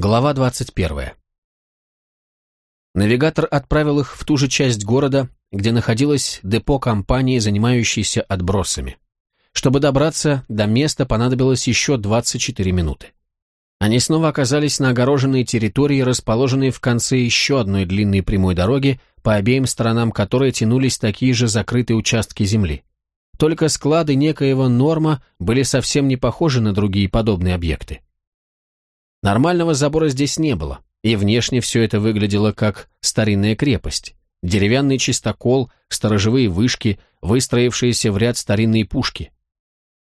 Глава 21. Навигатор отправил их в ту же часть города, где находилось депо компании, занимающейся отбросами. Чтобы добраться до места, понадобилось еще 24 минуты. Они снова оказались на огороженной территории, расположенной в конце еще одной длинной прямой дороги, по обеим сторонам которой тянулись такие же закрытые участки земли. Только склады некоего норма были совсем не похожи на другие подобные объекты. Нормального забора здесь не было, и внешне все это выглядело как старинная крепость. Деревянный чистокол, сторожевые вышки, выстроившиеся в ряд старинные пушки.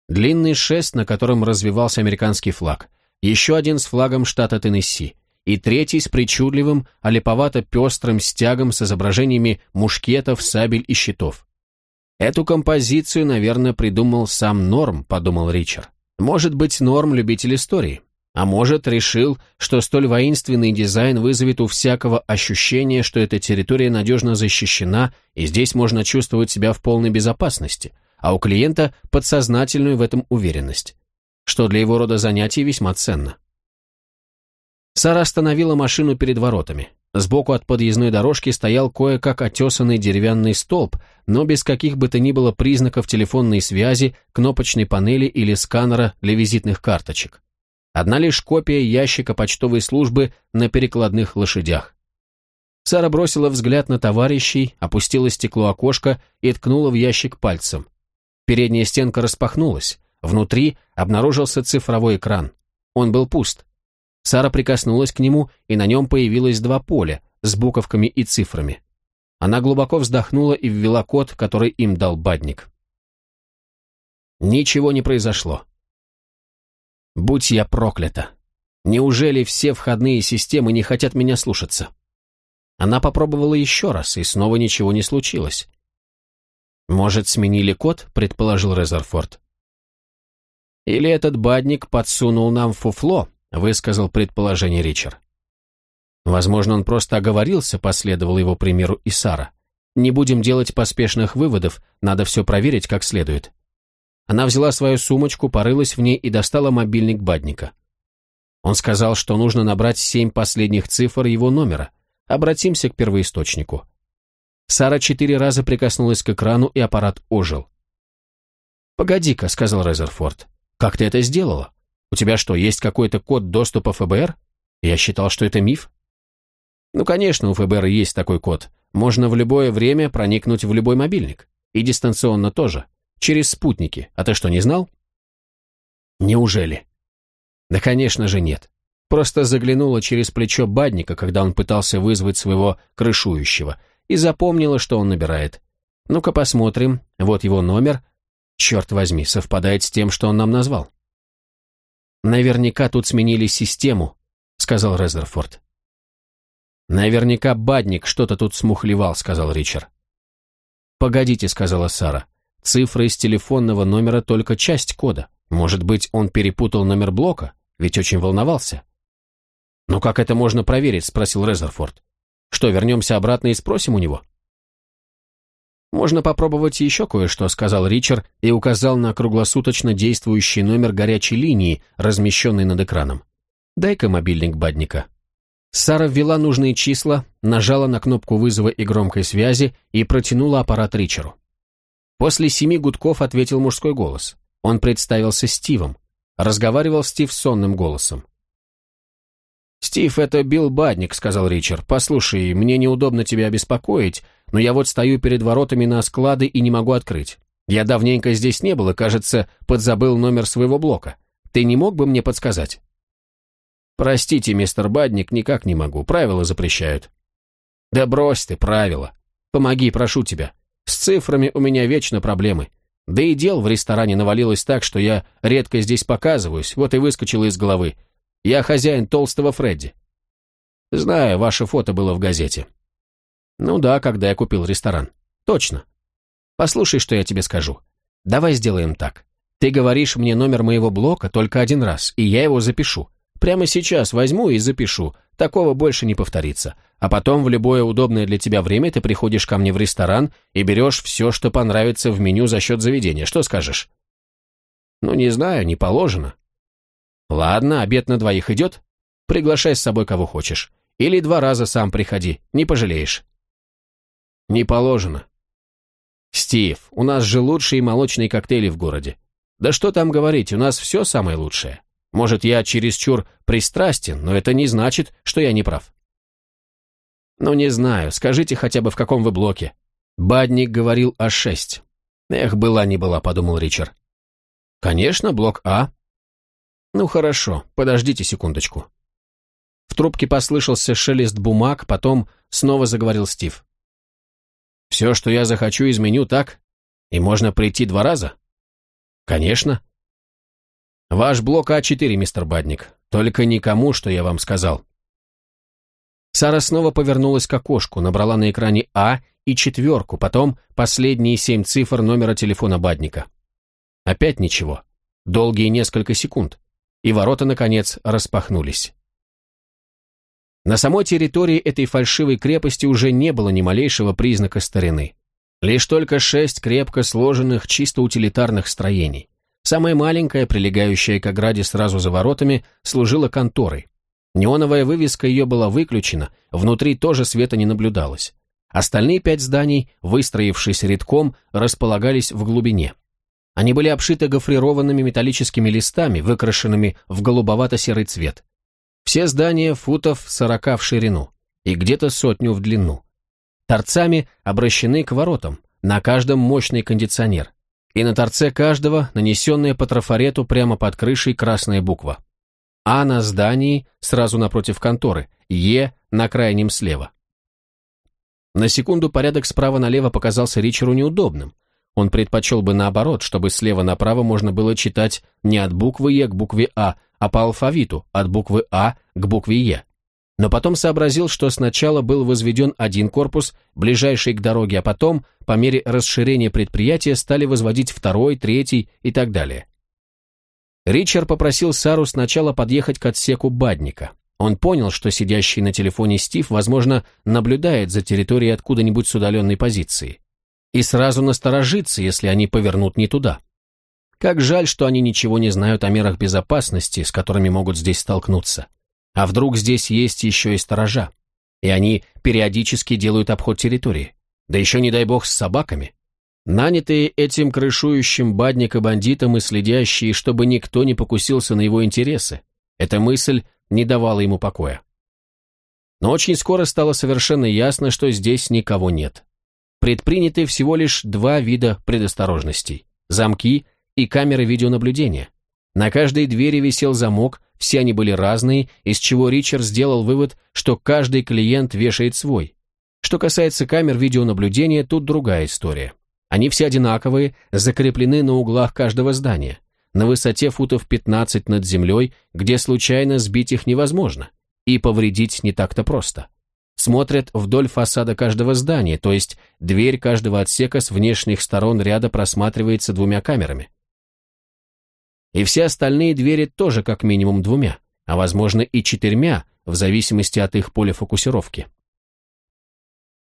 Длинный шест, на котором развивался американский флаг, еще один с флагом штата Теннесси, и третий с причудливым, олиповато-пестрым стягом с изображениями мушкетов, сабель и щитов. Эту композицию, наверное, придумал сам Норм, подумал Ричард. Может быть, Норм любитель истории. А может, решил, что столь воинственный дизайн вызовет у всякого ощущение, что эта территория надежно защищена, и здесь можно чувствовать себя в полной безопасности, а у клиента подсознательную в этом уверенность, что для его рода занятий весьма ценно. Сара остановила машину перед воротами. Сбоку от подъездной дорожки стоял кое-как отесанный деревянный столб, но без каких бы то ни было признаков телефонной связи, кнопочной панели или сканера для визитных карточек. Одна лишь копия ящика почтовой службы на перекладных лошадях. Сара бросила взгляд на товарищей, опустила стекло окошка и ткнула в ящик пальцем. Передняя стенка распахнулась. Внутри обнаружился цифровой экран. Он был пуст. Сара прикоснулась к нему, и на нем появилось два поля с буковками и цифрами. Она глубоко вздохнула и ввела код, который им дал Бадник. Ничего не произошло. Будь я проклята. Неужели все входные системы не хотят меня слушаться? Она попробовала еще раз, и снова ничего не случилось. «Может, сменили код?» — предположил Резерфорд. «Или этот бадник подсунул нам фуфло?» — высказал предположение Ричард. Возможно, он просто оговорился, последовал его примеру и Сара. Не будем делать поспешных выводов, надо все проверить как следует. Она взяла свою сумочку, порылась в ней и достала мобильник Бадника. Он сказал, что нужно набрать семь последних цифр его номера. Обратимся к первоисточнику. Сара четыре раза прикоснулась к экрану, и аппарат ожил. «Погоди-ка», — сказал Резерфорд, — «как ты это сделала? У тебя что, есть какой-то код доступа ФБР? Я считал, что это миф». «Ну, конечно, у ФБР есть такой код. Можно в любое время проникнуть в любой мобильник. И дистанционно тоже. Через спутники. А ты что, не знал? Неужели? Да, конечно же, нет. Просто заглянула через плечо Бадника, когда он пытался вызвать своего крышующего, и запомнила, что он набирает. Ну-ка посмотрим. Вот его номер. Черт возьми, совпадает с тем, что он нам назвал. Наверняка тут сменили систему, сказал Резерфорд. Наверняка Бадник что-то тут смухлевал, сказал Ричард. Погодите, сказала Сара. Цифры из телефонного номера только часть кода. Может быть, он перепутал номер блока, ведь очень волновался. «Но как это можно проверить?» – спросил Резерфорд. «Что, вернемся обратно и спросим у него?» «Можно попробовать еще кое-что», — сказал Ричард и указал на круглосуточно действующий номер горячей линии, размещенный над экраном. «Дай-ка мобильник Бадника». Сара ввела нужные числа, нажала на кнопку вызова и громкой связи и протянула аппарат Ричару. После семи гудков ответил мужской голос. Он представился Стивом. Разговаривал Стив сонным голосом. «Стив, это Билл Бадник», — сказал Ричард. «Послушай, мне неудобно тебя беспокоить, но я вот стою перед воротами на склады и не могу открыть. Я давненько здесь не был и, кажется, подзабыл номер своего блока. Ты не мог бы мне подсказать?» «Простите, мистер Бадник, никак не могу. Правила запрещают». «Да брось ты, правила. Помоги, прошу тебя. С цифрами у меня вечно проблемы. Да и дел в ресторане навалилось так, что я редко здесь показываюсь, вот и выскочило из головы. Я хозяин толстого Фредди. Знаю, ваше фото было в газете. Ну да, когда я купил ресторан. Точно. Послушай, что я тебе скажу. Давай сделаем так. Ты говоришь мне номер моего блока только один раз, и я его запишу. Прямо сейчас возьму и запишу. Такого больше не повторится. А потом в любое удобное для тебя время ты приходишь ко мне в ресторан и берешь все, что понравится в меню за счет заведения. Что скажешь? Ну, не знаю, не положено. Ладно, обед на двоих идет? Приглашай с собой кого хочешь. Или два раза сам приходи, не пожалеешь». «Не положено». «Стив, у нас же лучшие молочные коктейли в городе. Да что там говорить, у нас все самое лучшее. Может, я чересчур пристрастен, но это не значит, что я не прав». «Ну, не знаю, скажите хотя бы, в каком вы блоке?» Бадник говорил о шесть. «Эх, была не была», — подумал Ричард. «Конечно, блок А». «Ну, хорошо, подождите секундочку». В трубке послышался шелест бумаг, потом снова заговорил Стив. «Все, что я захочу, изменю, так? И можно прийти два раза?» «Конечно». «Ваш блок А4, мистер Бадник. Только никому, что я вам сказал». Сара снова повернулась к окошку, набрала на экране А и четверку, потом последние семь цифр номера телефона Бадника. Опять ничего. Долгие несколько секунд. И ворота, наконец, распахнулись. На самой территории этой фальшивой крепости уже не было ни малейшего признака старины. Лишь только шесть крепко сложенных, чисто утилитарных строений. Самая маленькая, прилегающая к ограде сразу за воротами, служила конторой. Неоновая вывеска ее была выключена, внутри тоже света не наблюдалось. Остальные пять зданий, выстроившись редком, располагались в глубине. Они были обшиты гофрированными металлическими листами, выкрашенными в голубовато-серый цвет. Все здания футов сорока в ширину и где-то сотню в длину. Торцами обращены к воротам, на каждом мощный кондиционер. И на торце каждого нанесенная по трафарету прямо под крышей красная буква. А на здании, сразу напротив конторы, Е на крайнем слева. На секунду порядок справа налево показался Ричеру неудобным. Он предпочел бы наоборот, чтобы слева направо можно было читать не от буквы Е к букве А, а по алфавиту, от буквы А к букве Е. Но потом сообразил, что сначала был возведен один корпус, ближайший к дороге, а потом, по мере расширения предприятия, стали возводить второй, третий и так далее. Ричард попросил Сару сначала подъехать к отсеку Бадника. Он понял, что сидящий на телефоне Стив, возможно, наблюдает за территорией откуда-нибудь с удаленной позиции. И сразу насторожится, если они повернут не туда. Как жаль, что они ничего не знают о мерах безопасности, с которыми могут здесь столкнуться. А вдруг здесь есть еще и сторожа? И они периодически делают обход территории. Да еще, не дай бог, с собаками. Нанятые этим крышующим бадника бандитом и следящие, чтобы никто не покусился на его интересы. Эта мысль не давала ему покоя. Но очень скоро стало совершенно ясно, что здесь никого нет. Предприняты всего лишь два вида предосторожностей – замки и камеры видеонаблюдения. На каждой двери висел замок, все они были разные, из чего Ричард сделал вывод, что каждый клиент вешает свой. Что касается камер видеонаблюдения, тут другая история. Они все одинаковые, закреплены на углах каждого здания на высоте футов 15 над землей, где случайно сбить их невозможно, и повредить не так-то просто. Смотрят вдоль фасада каждого здания, то есть дверь каждого отсека с внешних сторон ряда просматривается двумя камерами. И все остальные двери тоже как минимум двумя, а возможно и четырьмя, в зависимости от их поля фокусировки.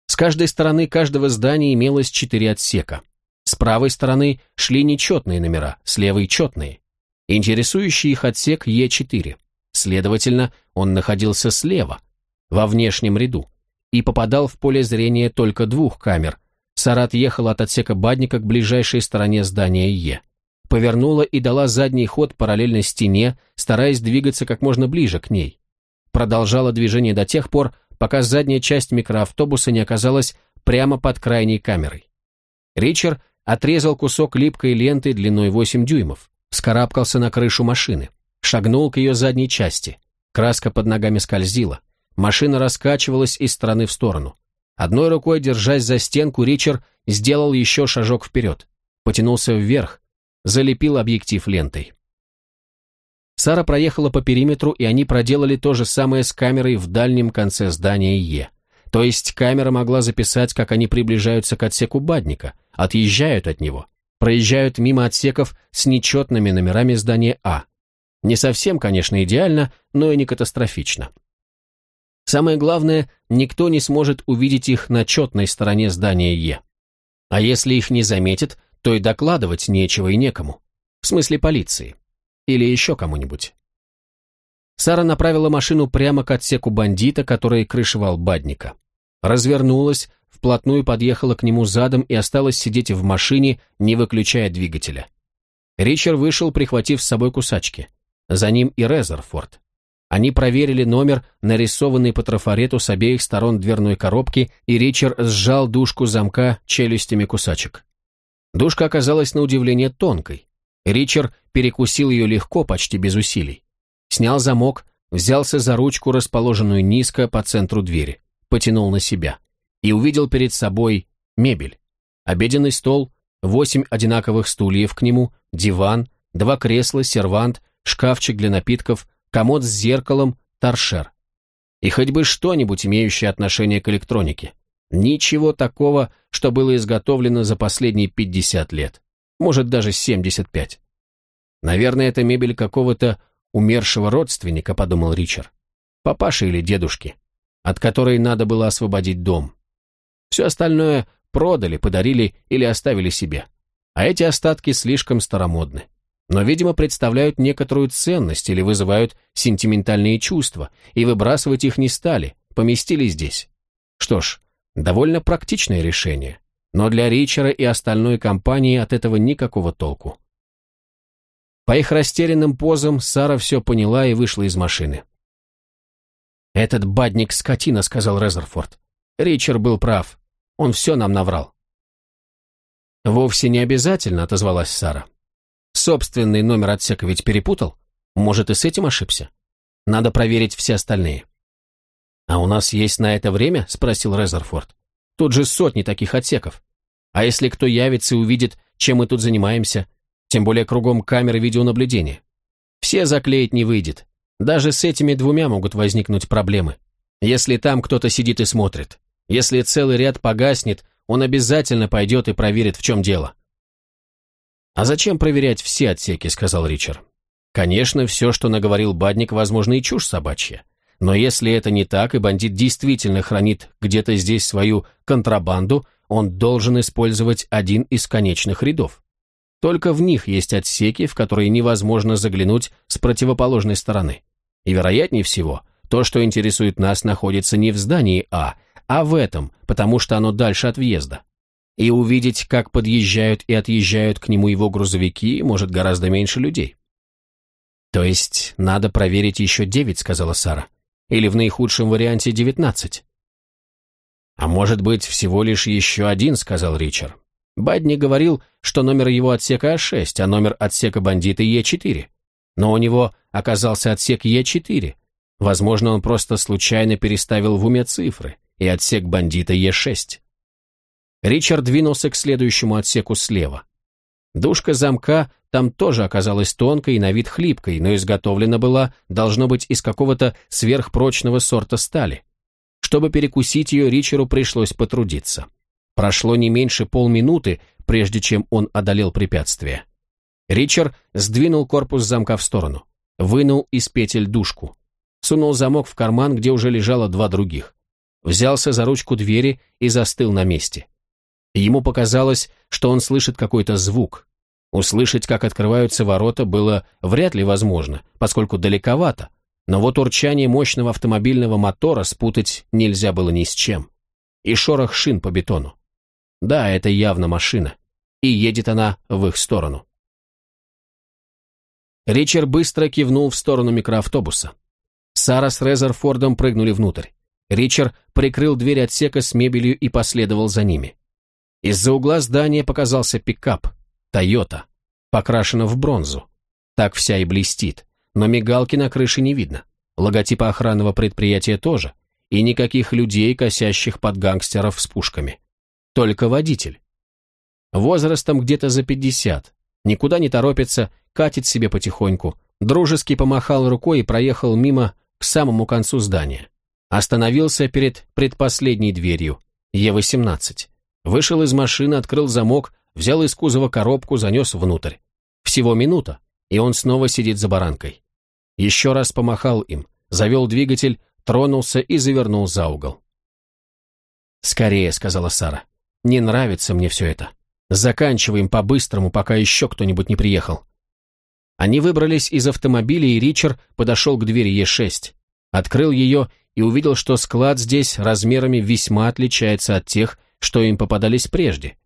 С каждой стороны каждого здания имелось четыре отсека – с правой стороны шли нечетные номера, с левой четные. Интересующий их отсек Е4. Следовательно, он находился слева, во внешнем ряду, и попадал в поле зрения только двух камер. Сарат ехал от отсека Бадника к ближайшей стороне здания Е. Повернула и дала задний ход параллельно стене, стараясь двигаться как можно ближе к ней. Продолжала движение до тех пор, пока задняя часть микроавтобуса не оказалась прямо под крайней камерой. Ричард отрезал кусок липкой ленты длиной 8 дюймов, вскарабкался на крышу машины, шагнул к ее задней части. Краска под ногами скользила. Машина раскачивалась из стороны в сторону. Одной рукой, держась за стенку, Ричард сделал еще шажок вперед, потянулся вверх, залепил объектив лентой. Сара проехала по периметру, и они проделали то же самое с камерой в дальнем конце здания Е. То есть камера могла записать, как они приближаются к отсеку Бадника, отъезжают от него, проезжают мимо отсеков с нечетными номерами здания А. Не совсем, конечно, идеально, но и не катастрофично. Самое главное, никто не сможет увидеть их на четной стороне здания Е. А если их не заметит, то и докладывать нечего и некому. В смысле полиции. Или еще кому-нибудь. Сара направила машину прямо к отсеку бандита, который крышевал Бадника. Развернулась, вплотную подъехала к нему задом и осталась сидеть в машине, не выключая двигателя. Ричард вышел, прихватив с собой кусачки. За ним и Резерфорд. Они проверили номер, нарисованный по трафарету с обеих сторон дверной коробки, и Ричард сжал дужку замка челюстями кусачек. Дужка оказалась на удивление тонкой. Ричард перекусил ее легко, почти без усилий. Снял замок, взялся за ручку, расположенную низко по центру двери, потянул на себя и увидел перед собой мебель. Обеденный стол, восемь одинаковых стульев к нему, диван, два кресла, сервант, шкафчик для напитков, комод с зеркалом, торшер. И хоть бы что-нибудь, имеющее отношение к электронике. Ничего такого, что было изготовлено за последние 50 лет. Может, даже 75. Наверное, это мебель какого-то умершего родственника, подумал Ричард. Папаши или дедушки, от которой надо было освободить дом. Все остальное продали, подарили или оставили себе. А эти остатки слишком старомодны. Но, видимо, представляют некоторую ценность или вызывают сентиментальные чувства, и выбрасывать их не стали, поместили здесь. Что ж, довольно практичное решение. Но для Ричера и остальной компании от этого никакого толку. По их растерянным позам Сара все поняла и вышла из машины. «Этот бадник скотина», — сказал Резерфорд. Ричард был прав. Он все нам наврал. «Вовсе не обязательно», — отозвалась Сара. «Собственный номер отсека ведь перепутал? Может, и с этим ошибся? Надо проверить все остальные». «А у нас есть на это время?» — спросил Резерфорд. «Тут же сотни таких отсеков. А если кто явится и увидит, чем мы тут занимаемся? Тем более кругом камеры видеонаблюдения. Все заклеить не выйдет. Даже с этими двумя могут возникнуть проблемы. Если там кто-то сидит и смотрит. Если целый ряд погаснет, он обязательно пойдет и проверит, в чем дело. «А зачем проверять все отсеки?» — сказал Ричард. «Конечно, все, что наговорил Бадник, возможно, и чушь собачья. Но если это не так, и бандит действительно хранит где-то здесь свою контрабанду, он должен использовать один из конечных рядов. Только в них есть отсеки, в которые невозможно заглянуть с противоположной стороны. И вероятнее всего, то, что интересует нас, находится не в здании А, а в этом, потому что оно дальше от въезда. И увидеть, как подъезжают и отъезжают к нему его грузовики, может гораздо меньше людей. То есть надо проверить еще девять, сказала Сара. Или в наихудшем варианте девятнадцать. А может быть, всего лишь еще один, сказал Ричард. Бадни говорил, что номер его отсека А6, а номер отсека бандита Е4. Но у него оказался отсек Е4. Возможно, он просто случайно переставил в уме цифры и отсек бандита Е6. Ричард двинулся к следующему отсеку слева. Душка замка там тоже оказалась тонкой и на вид хлипкой, но изготовлена была, должно быть, из какого-то сверхпрочного сорта стали. Чтобы перекусить ее, Ричеру пришлось потрудиться. Прошло не меньше полминуты, прежде чем он одолел препятствие. Ричард сдвинул корпус замка в сторону, вынул из петель душку, сунул замок в карман, где уже лежало два других взялся за ручку двери и застыл на месте. Ему показалось, что он слышит какой-то звук. Услышать, как открываются ворота, было вряд ли возможно, поскольку далековато, но вот урчание мощного автомобильного мотора спутать нельзя было ни с чем. И шорох шин по бетону. Да, это явно машина, и едет она в их сторону. Ричард быстро кивнул в сторону микроавтобуса. Сара с Резерфордом прыгнули внутрь. Ричард прикрыл дверь отсека с мебелью и последовал за ними. Из-за угла здания показался пикап, Тойота, покрашена в бронзу. Так вся и блестит, но мигалки на крыше не видно. Логотипа охранного предприятия тоже, и никаких людей, косящих под гангстеров с пушками. Только водитель. Возрастом где-то за пятьдесят, никуда не торопится, катит себе потихоньку, дружески помахал рукой и проехал мимо к самому концу здания. Остановился перед предпоследней дверью, Е-18. Вышел из машины, открыл замок, взял из кузова коробку, занес внутрь. Всего минута, и он снова сидит за баранкой. Еще раз помахал им, завел двигатель, тронулся и завернул за угол. «Скорее», — сказала Сара. «Не нравится мне все это. Заканчиваем по-быстрому, пока еще кто-нибудь не приехал». Они выбрались из автомобиля, и Ричард подошел к двери Е6, открыл ее и увидел, что склад здесь размерами весьма отличается от тех, что им попадались прежде.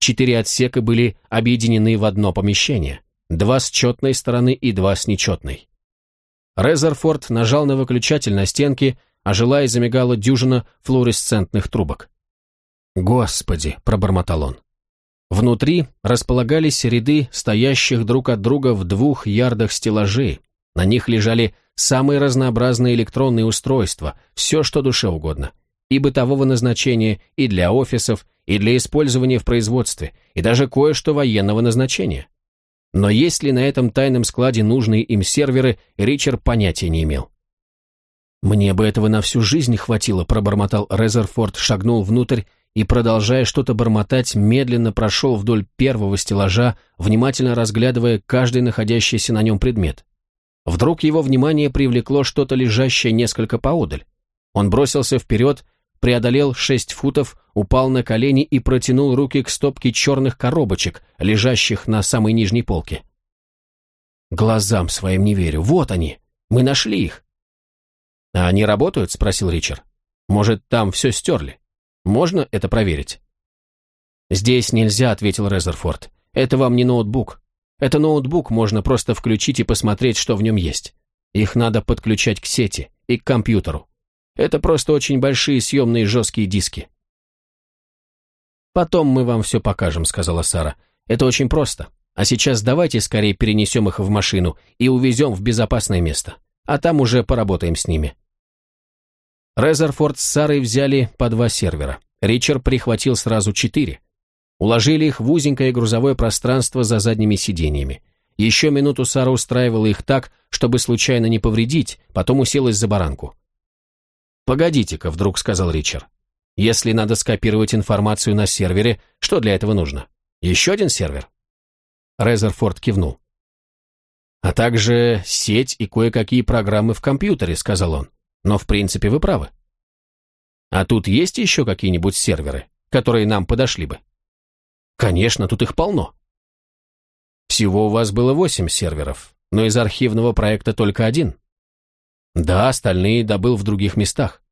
Четыре отсека были объединены в одно помещение, два с четной стороны и два с нечетной. Резерфорд нажал на выключатель на стенке, ожила и замигала дюжина флуоресцентных трубок. «Господи!» – пробормотал он. Внутри располагались ряды стоящих друг от друга в двух ярдах стеллажей. На них лежали самые разнообразные электронные устройства, все, что душе угодно. И бытового назначения, и для офисов, и для использования в производстве, и даже кое-что военного назначения. Но есть ли на этом тайном складе нужные им серверы, Ричард понятия не имел. «Мне бы этого на всю жизнь хватило», — пробормотал Резерфорд, шагнул внутрь и, продолжая что-то бормотать, медленно прошел вдоль первого стеллажа, внимательно разглядывая каждый находящийся на нем предмет. Вдруг его внимание привлекло что-то лежащее несколько поодаль. Он бросился вперед, преодолел шесть футов, упал на колени и протянул руки к стопке черных коробочек, лежащих на самой нижней полке. «Глазам своим не верю. Вот они. Мы нашли их». «А они работают?» — спросил Ричард. «Может, там все стерли?» Можно это проверить?» «Здесь нельзя», — ответил Резерфорд. «Это вам не ноутбук. Это ноутбук можно просто включить и посмотреть, что в нем есть. Их надо подключать к сети и к компьютеру. Это просто очень большие съемные жесткие диски». «Потом мы вам все покажем», — сказала Сара. «Это очень просто. А сейчас давайте скорее перенесем их в машину и увезем в безопасное место. А там уже поработаем с ними. Резерфорд с Сарой взяли по два сервера. Ричард прихватил сразу четыре. Уложили их в узенькое грузовое пространство за задними сиденьями. Еще минуту Сара устраивала их так, чтобы случайно не повредить, потом уселась за баранку. «Погодите-ка», — вдруг сказал Ричард. «Если надо скопировать информацию на сервере, что для этого нужно? Еще один сервер?» Резерфорд кивнул. «А также сеть и кое-какие программы в компьютере», — сказал он. Но в принципе вы правы. А тут есть еще какие-нибудь серверы, которые нам подошли бы? Конечно, тут их полно. Всего у вас было восемь серверов, но из архивного проекта только один. Да, остальные добыл в других местах.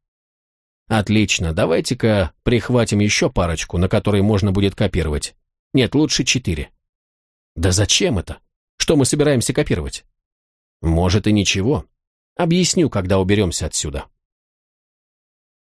Отлично, давайте-ка прихватим еще парочку, на которые можно будет копировать. Нет, лучше четыре. Да зачем это? Что мы собираемся копировать? Может и ничего. Объясню, когда уберемся отсюда.